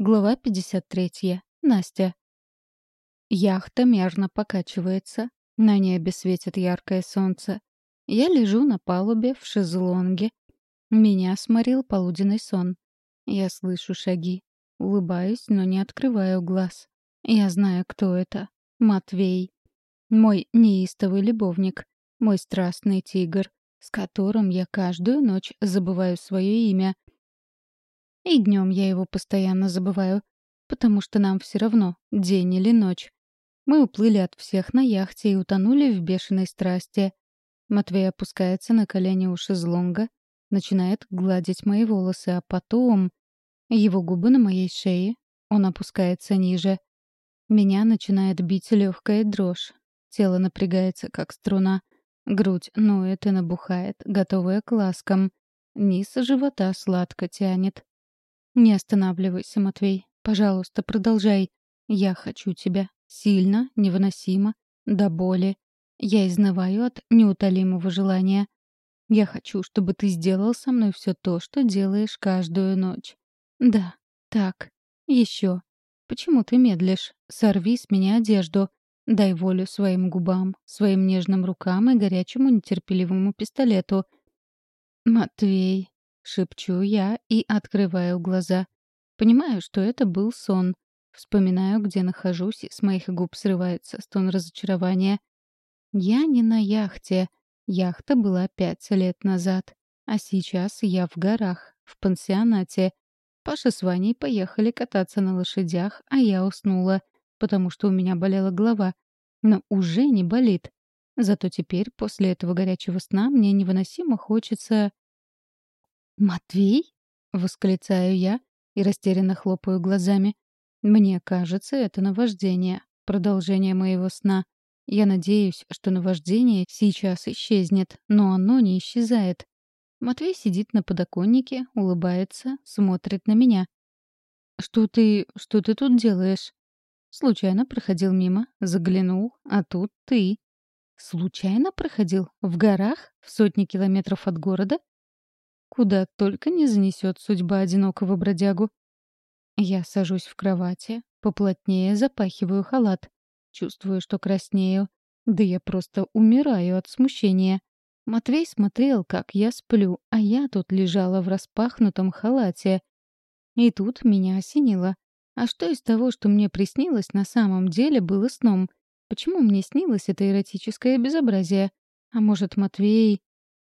Глава 53. Настя. Яхта мерно покачивается. На небе светит яркое солнце. Я лежу на палубе в шезлонге. Меня сморил полуденный сон. Я слышу шаги. Улыбаюсь, но не открываю глаз. Я знаю, кто это. Матвей. Мой неистовый любовник. Мой страстный тигр, с которым я каждую ночь забываю свое имя — и днем я его постоянно забываю, потому что нам все равно, день или ночь. Мы уплыли от всех на яхте и утонули в бешеной страсти. Матвей опускается на колени у шезлонга, начинает гладить мои волосы, а потом... Его губы на моей шее, он опускается ниже. Меня начинает бить легкая дрожь. Тело напрягается, как струна. Грудь ноет и набухает, готовая к ласкам. Низ живота сладко тянет. «Не останавливайся, Матвей. Пожалуйста, продолжай. Я хочу тебя. Сильно, невыносимо, до боли. Я изнываю от неутолимого желания. Я хочу, чтобы ты сделал со мной все то, что делаешь каждую ночь. Да, так, еще. Почему ты медлишь? Сорви с меня одежду. Дай волю своим губам, своим нежным рукам и горячему нетерпеливому пистолету. Матвей, Шепчу я и открываю глаза. Понимаю, что это был сон. Вспоминаю, где нахожусь, с моих губ срывается стон разочарования. Я не на яхте. Яхта была пять лет назад. А сейчас я в горах, в пансионате. Паша с Ваней поехали кататься на лошадях, а я уснула, потому что у меня болела голова. Но уже не болит. Зато теперь, после этого горячего сна, мне невыносимо хочется «Матвей?» — восклицаю я и растерянно хлопаю глазами. «Мне кажется, это наваждение, продолжение моего сна. Я надеюсь, что наваждение сейчас исчезнет, но оно не исчезает. Матвей сидит на подоконнике, улыбается, смотрит на меня. «Что ты... что ты тут делаешь?» Случайно проходил мимо, заглянул, а тут ты. Случайно проходил? В горах? В сотни километров от города? Куда только не занесет судьба одинокого бродягу. Я сажусь в кровати, поплотнее запахиваю халат. Чувствую, что краснею. Да я просто умираю от смущения. Матвей смотрел, как я сплю, а я тут лежала в распахнутом халате. И тут меня осенило. А что из того, что мне приснилось, на самом деле было сном? Почему мне снилось это эротическое безобразие? А может, Матвей...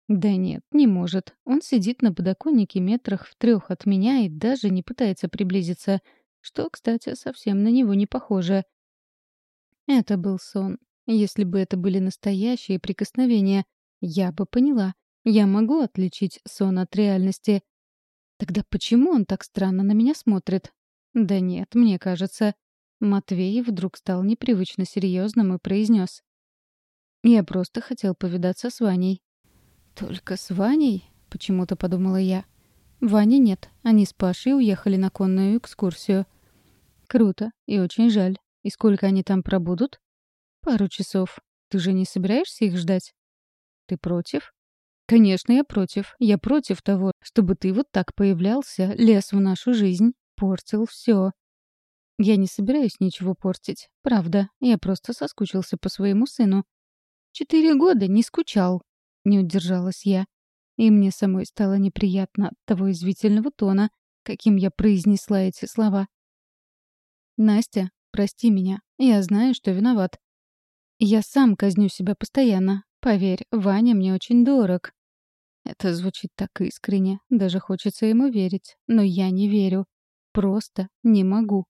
Да нет, не может. Он сидит на подоконнике метрах в трех от меня и даже не пытается приблизиться, что, кстати, совсем на него не похоже. Это был сон. Если бы это были настоящие прикосновения, я бы поняла. Я могу отличить сон от реальности. Тогда почему он так странно на меня смотрит? Да нет, мне кажется. Матвей вдруг стал непривычно серьезным и произнес. «Я просто хотел повидаться с Ваней. «Только с Ваней?» — почему-то подумала я. Вани нет. Они с Пашей уехали на конную экскурсию. Круто и очень жаль. И сколько они там пробудут? Пару часов. Ты же не собираешься их ждать? Ты против? Конечно, я против. Я против того, чтобы ты вот так появлялся, лез в нашу жизнь, портил все. Я не собираюсь ничего портить. Правда, я просто соскучился по своему сыну. Четыре года не скучал. Не удержалась я. И мне самой стало неприятно от того извительного тона, каким я произнесла эти слова. «Настя, прости меня. Я знаю, что виноват. Я сам казню себя постоянно. Поверь, Ваня мне очень дорог». Это звучит так искренне, даже хочется ему верить. Но я не верю. Просто не могу.